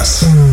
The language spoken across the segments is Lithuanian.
Minas.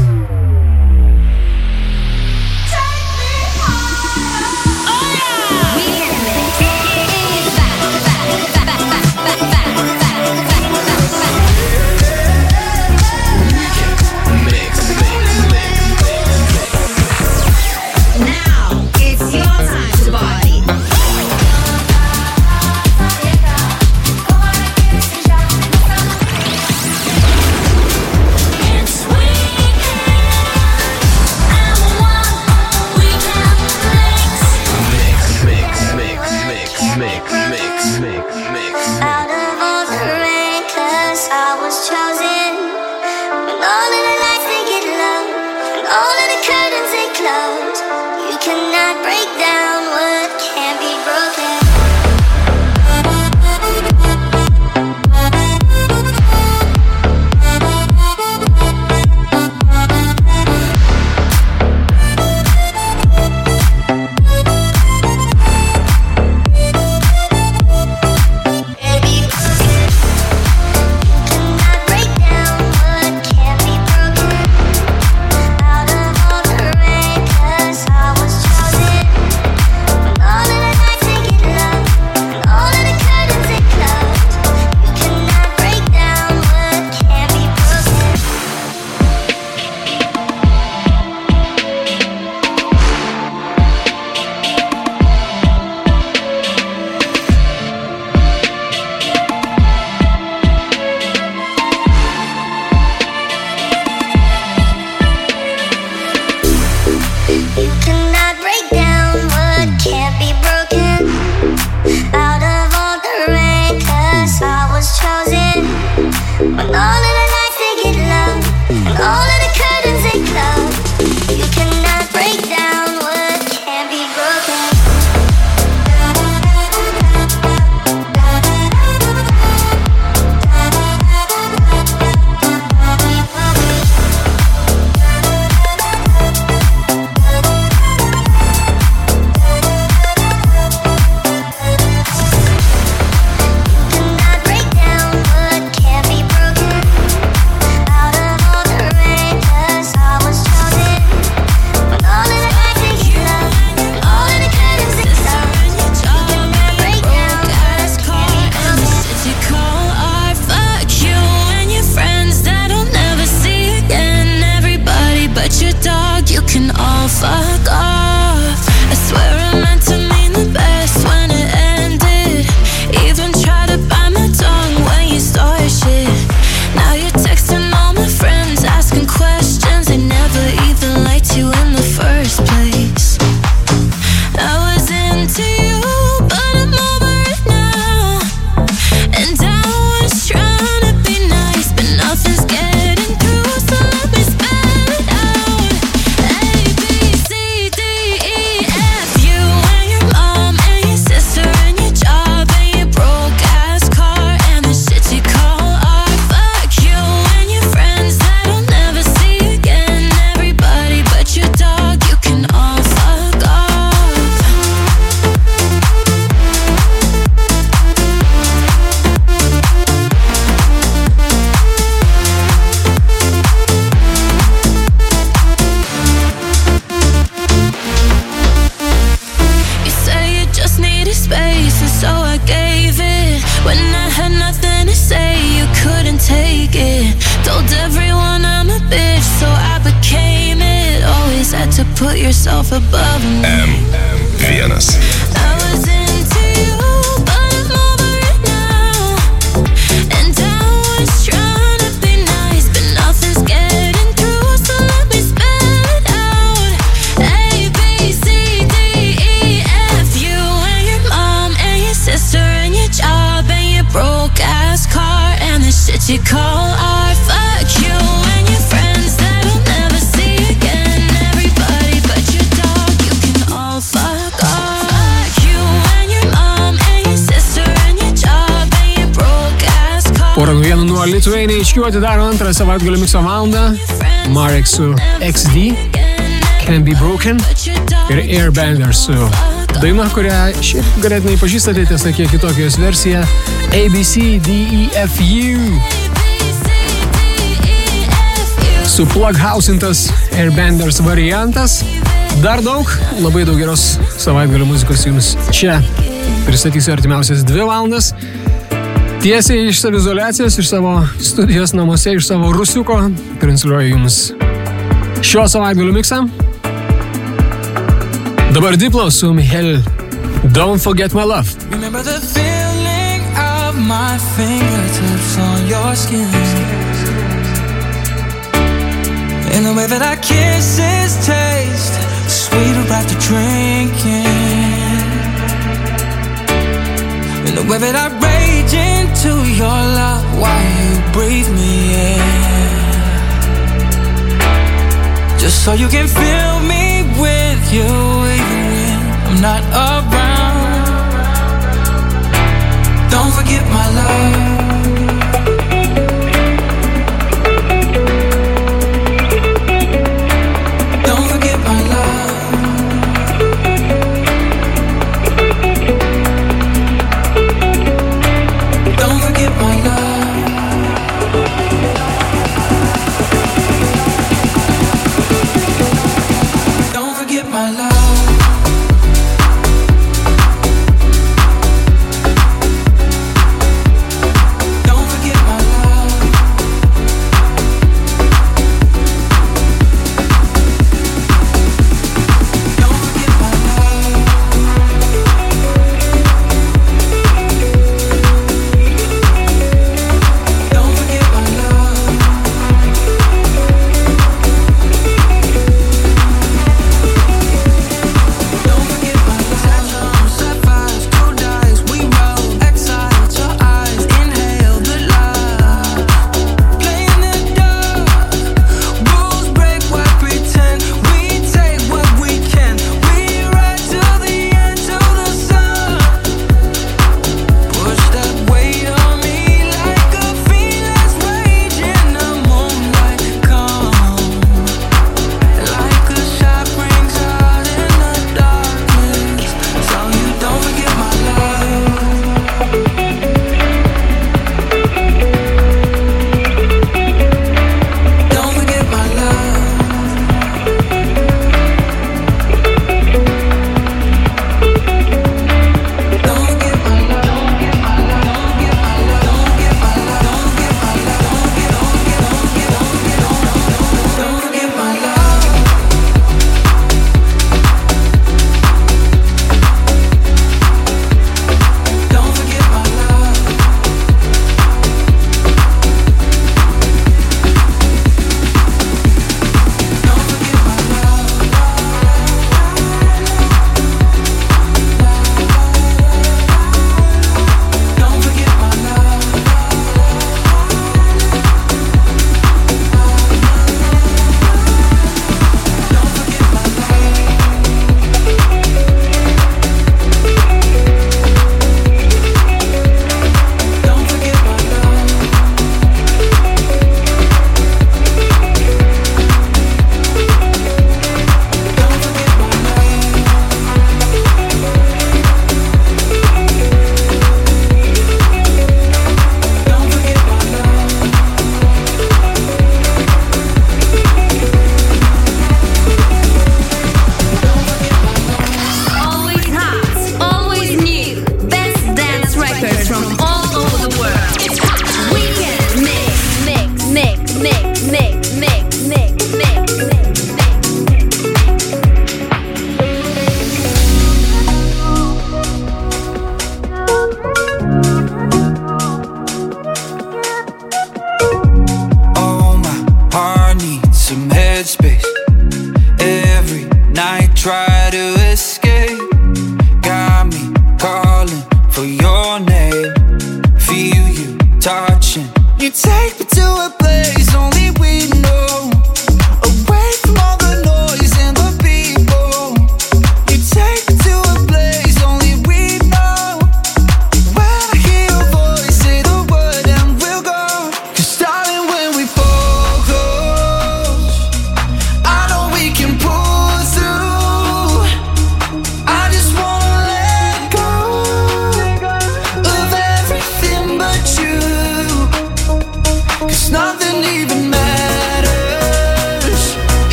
HQ atidaro antrą savaitgalio mikso valandą. Marek su XD, Can Be Broken ir Airbender su daina, kurią šiaip ganėtinai pažįstate, tiesa kiek kitokios versija ABC DEFU. suplug-housintas Airbenders variantas. Dar daug, labai daug geros savaitgalio muzikos jums čia pristatysiu artimiausias dvi valandas. Tiesiai iš savizolacijos, iš savo studijos namuose, iš savo rusiuko transliuoju jums šio savaitgalio miksą. Dabar Diplo su Michael Don't Forget My Love. Remember the feeling of my fingertips on your skin In the way that our kisses taste Sweeter after drinking In the way that I into your love While you breathe me in Just so you can fill me with you even when I'm not around. Don't forget my love.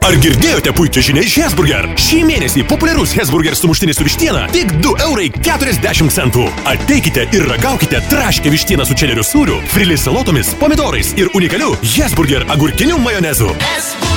Ar girdėjote puikią žinią iš Hesburger? Šį mėnesį populiarus Hesburger sumuštinis su vištiena tik 2 eurai 40 centų. Ateikite ir ragaukite traškę vištieną su čederiu sūriu, frilis salotomis, pomidorais ir unikaliu Hesburger agurkiniu majonezu. Hesburger.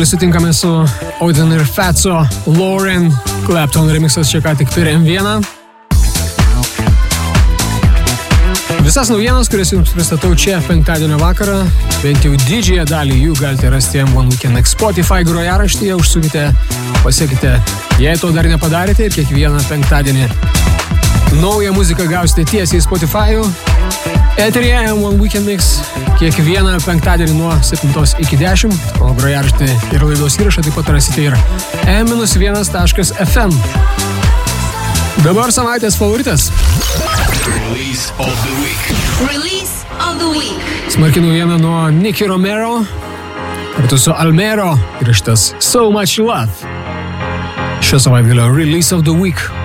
Savaitgalį sutinkame su Odin ir Fatso, Lauren, Clapton remixas čia ką tik per M1. Visas naujienas, kurias jums pristatau čia penktadienio vakarą, bent jau didžiąją dalį jų galite rasti M1 Weekend Spotify grojaraštyje, užsukite, pasiekite, jei to dar nepadarėte ir kiekvieną penktadienį naują muziką gausite tiesiai į Spotify'ų. Eterija M1 Weekend Mix kiekvieną penktadienį nuo 7 iki 10, o grojaraštį ir laidos įrašą taip pat rasite ir m-1.fm. Dabar savaitės favoritas. Release of the week. Release of the week. Smarki naujiena nuo Nicky Romero kartu su Almero ir šitas So Much Love. Šio savaitgalio Release of the Week.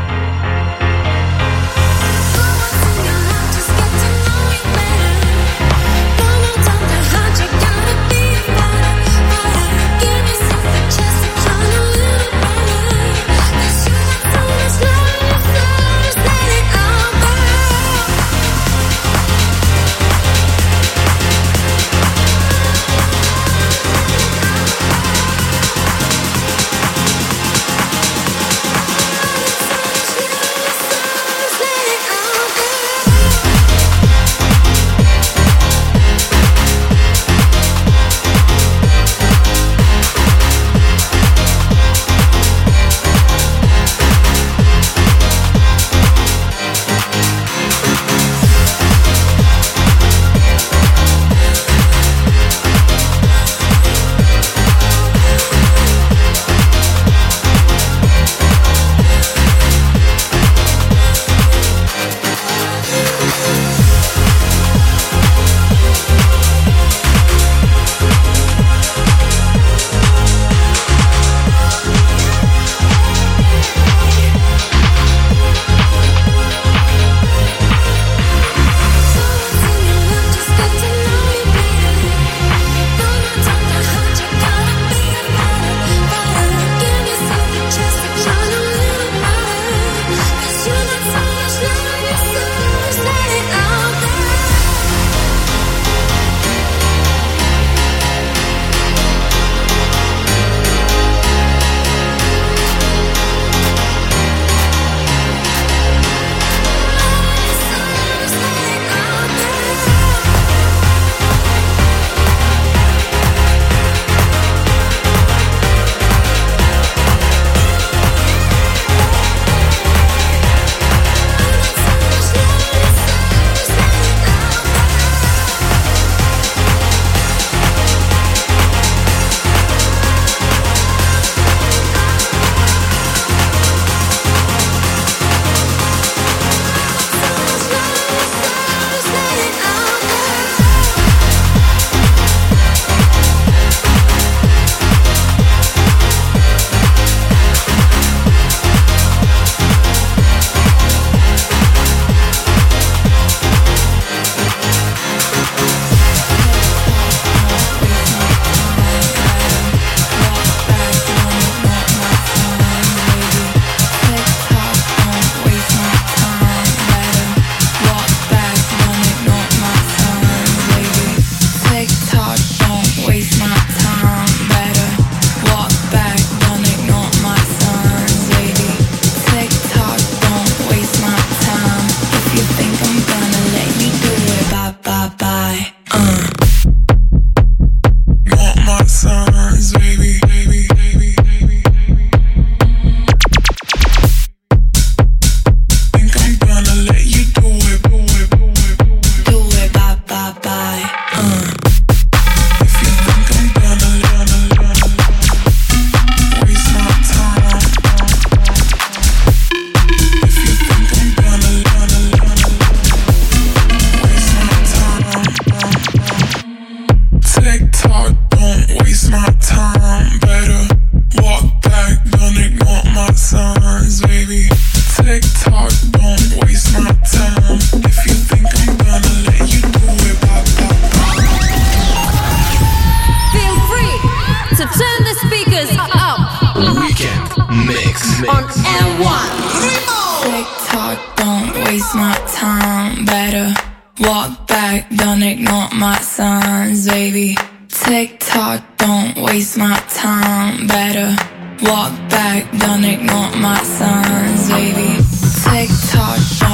Walk back, don't ignore my signs, baby. Tick tock, don't waste my time, better. Walk back, don't ignore my signs, baby. Tick tock.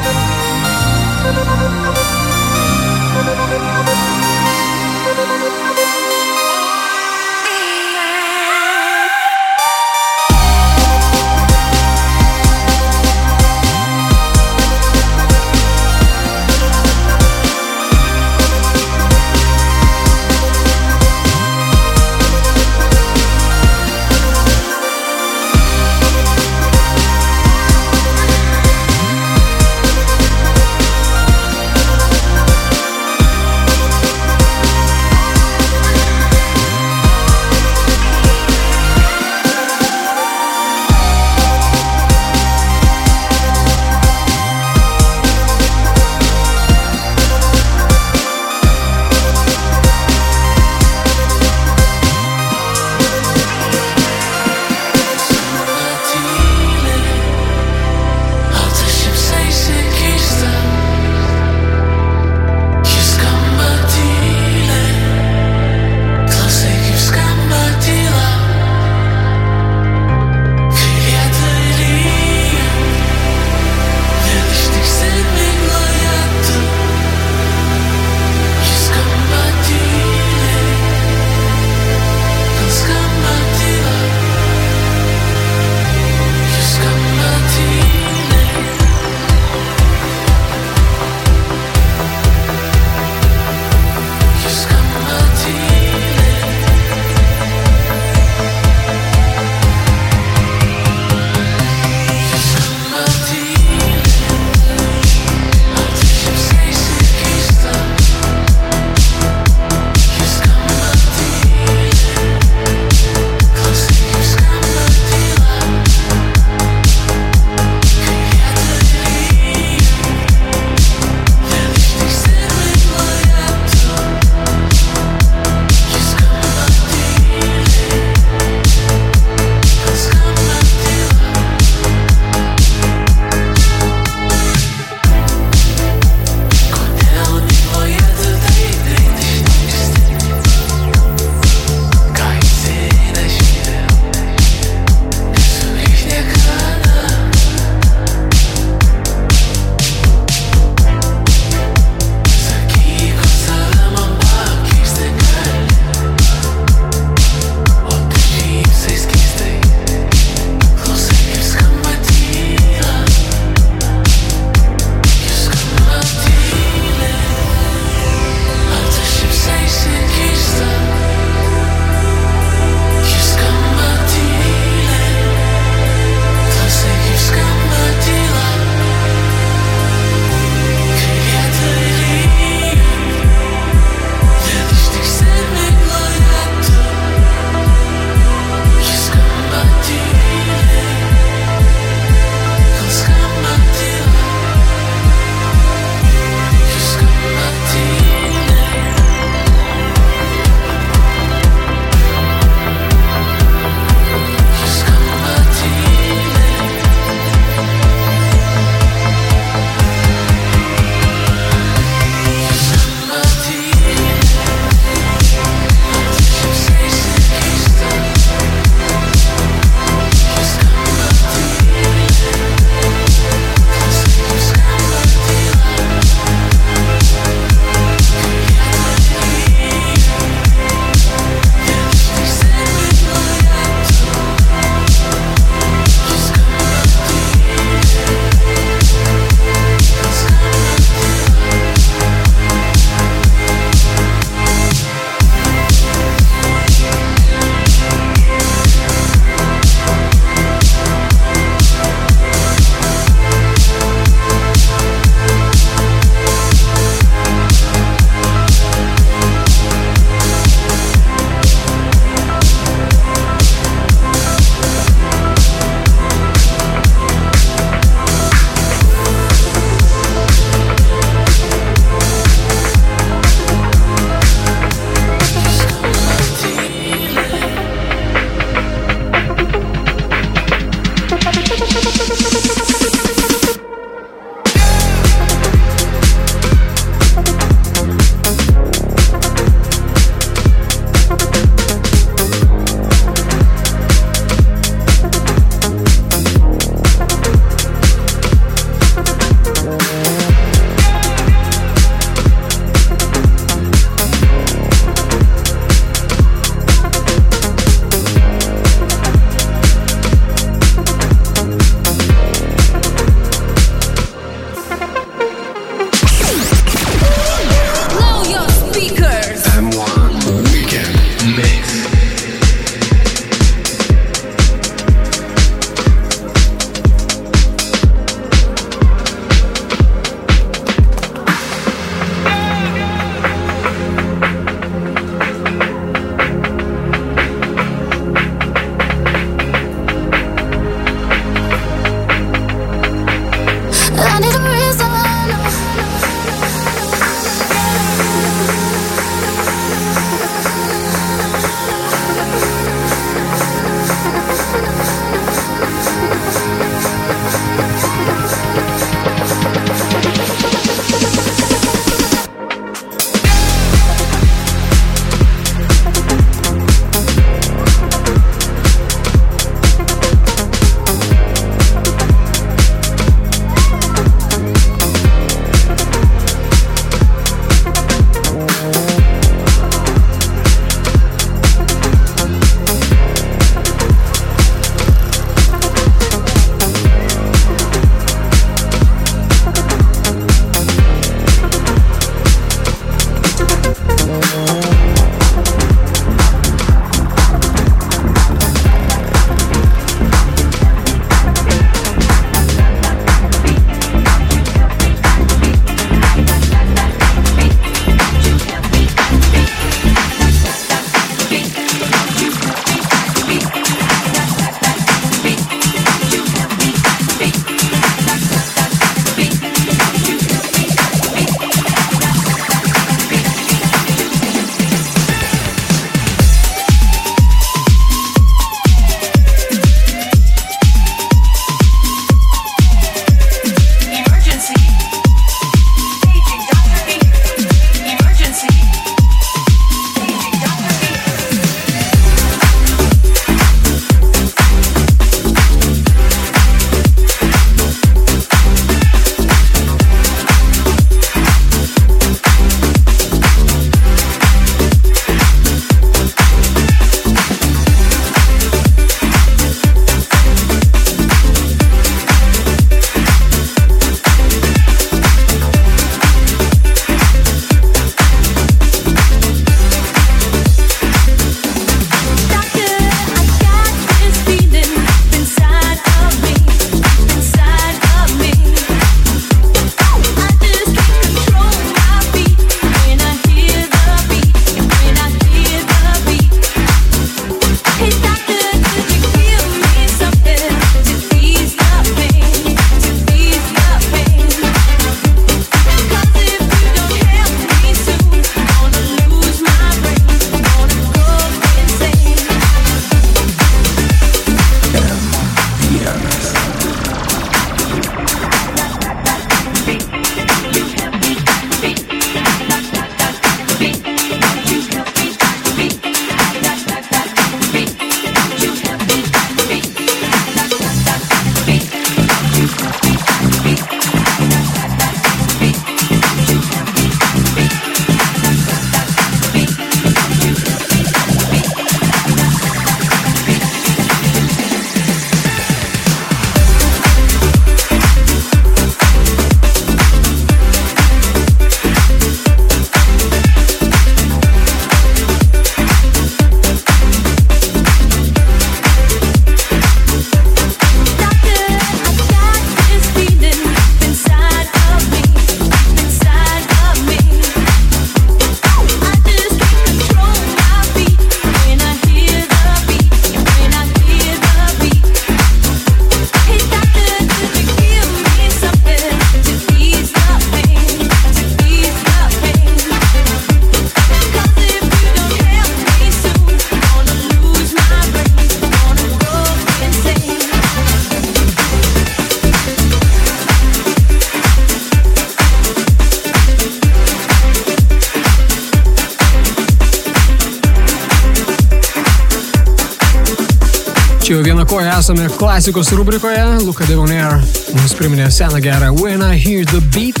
Esame klasikos rubrikoje. Luka Devonair mums priminė seną gerą When I Hear the Beat,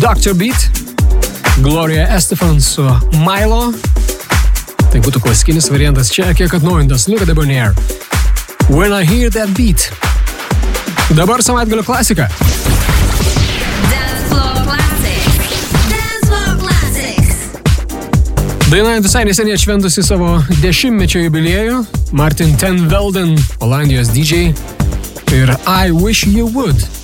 Dr. Beat, Gloria Estefan su Milo. Tai būtų klasikinis variantas čia, kiek atnaujintas Luka Debonair. When I Hear That Beat. Dabar savaitgalio klasika. Daina visai neseniai atšventusi savo dešimtmečio jubiliejų. Martin Ten Velden, Olandijos DJ. Ir I Wish You Would.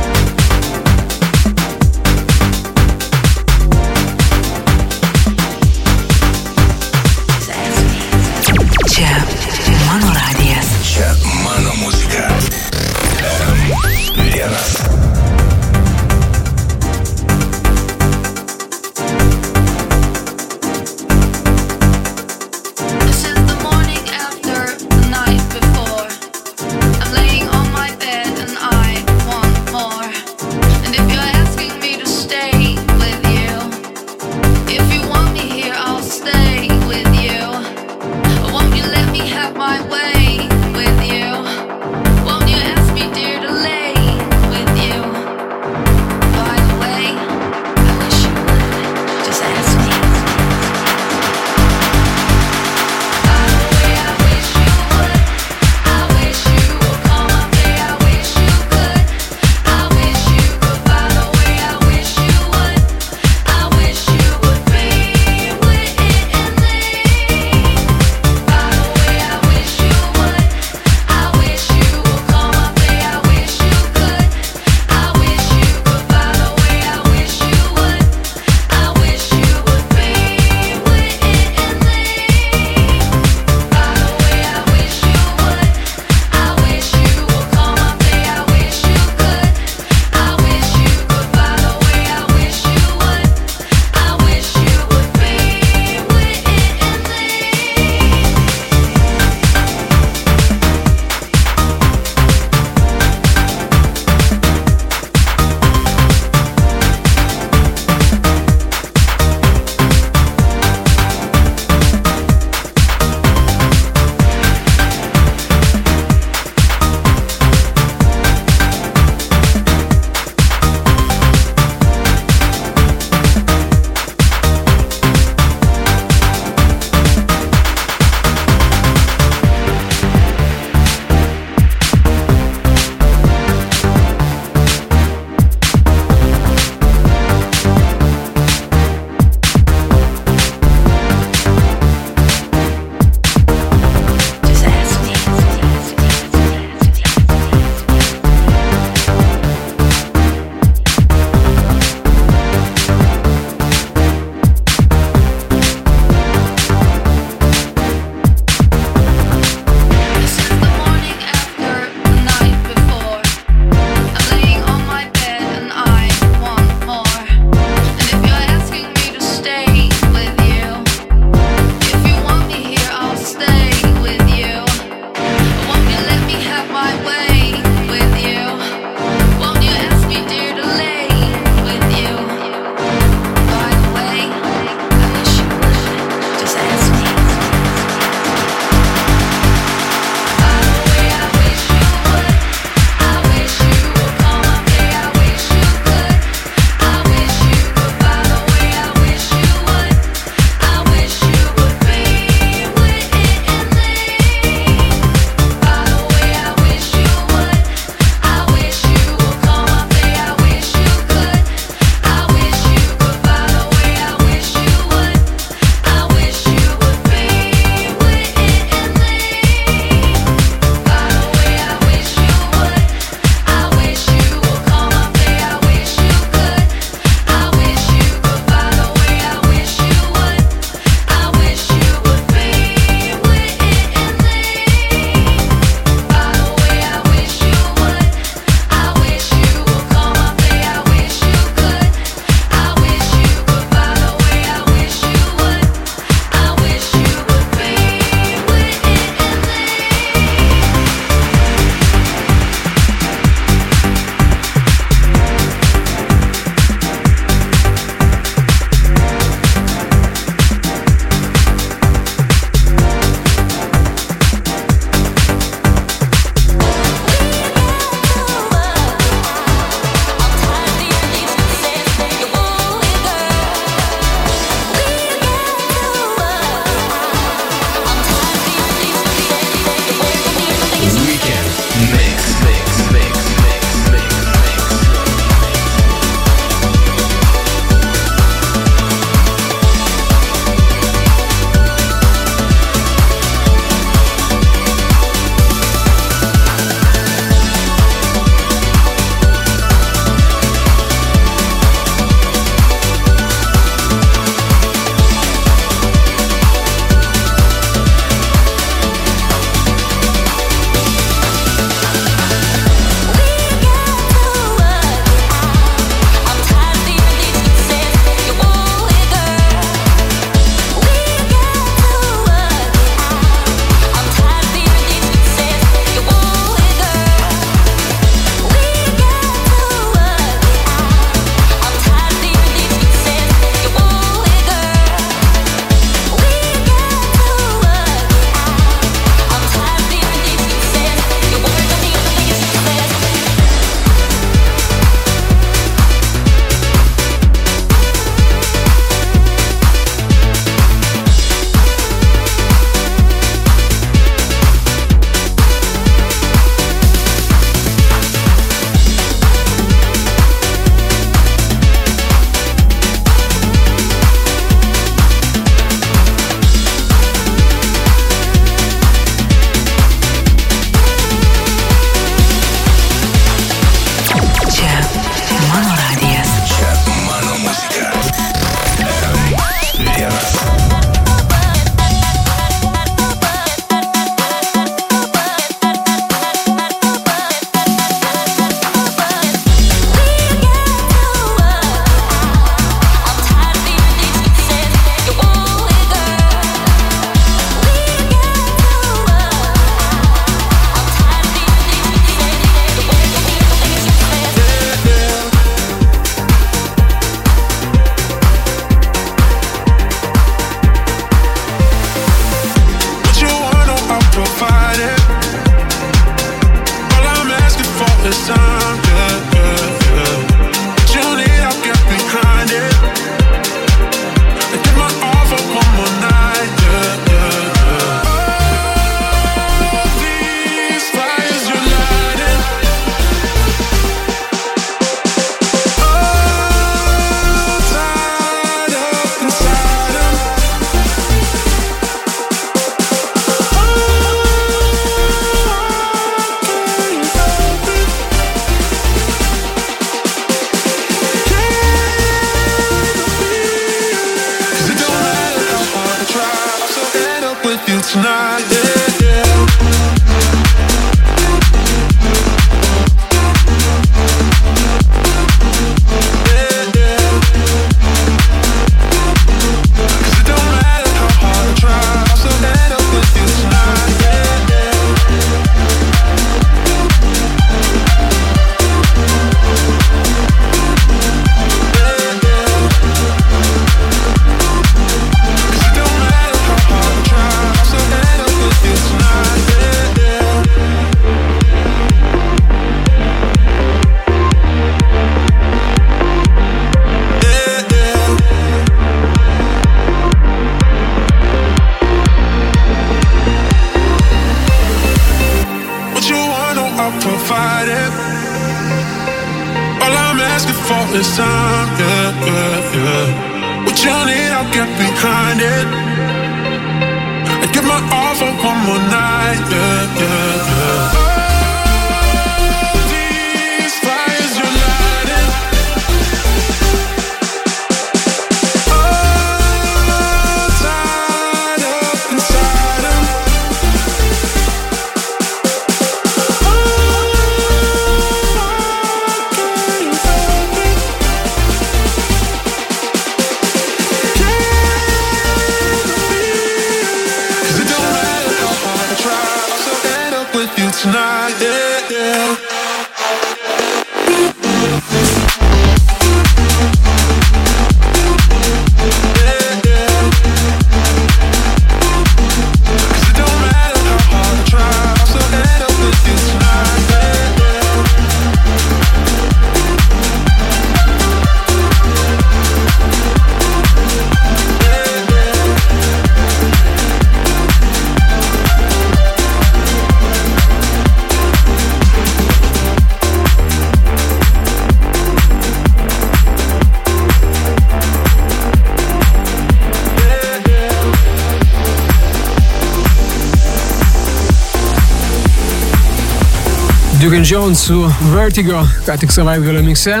Dugan Jones su Vertigo, ką tik savaitgalio mikse.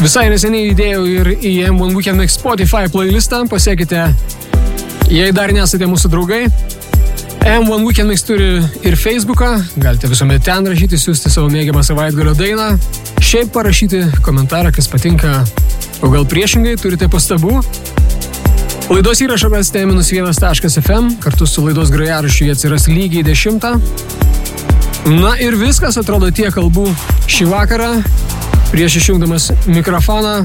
Visai neseniai įdėjau ir į M1 Weekend Spotify playlistą, pasiekite, jei dar nesate mūsų draugai. M1 Weekend Mix turi ir Facebooką, galite visuomet ten rašyti, siūsti savo mėgiamą savaitgalio dainą, šiaip parašyti komentarą, kas patinka, o gal priešingai turite pastabų. Laidos įrašą rasite minus1.fm, kartu su laidos grojarašiu jie atsiras lygiai 10. Na ir viskas, atrodo tiek kalbų šį vakarą. Prieš išjungdamas mikrofoną,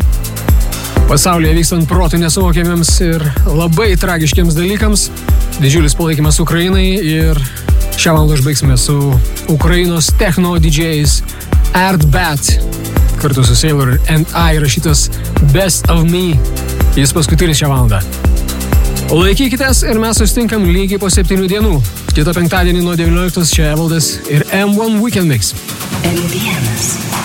pasaulyje vykstant protų nesuvokiamiems ir labai tragiškiams dalykams, didžiulis palaikymas Ukrainai ir šią valandą užbaigsime su Ukrainos techno DJs Artbat kartu su Sailor and I rašytas Best of Me. Jis paskutinis šią valandą. Laikykitės ir mes susitinkam lygiai po septynių dienų. Kitą penktadienį nuo 19 čia Evaldas ir M1 Weekend Mix. M1.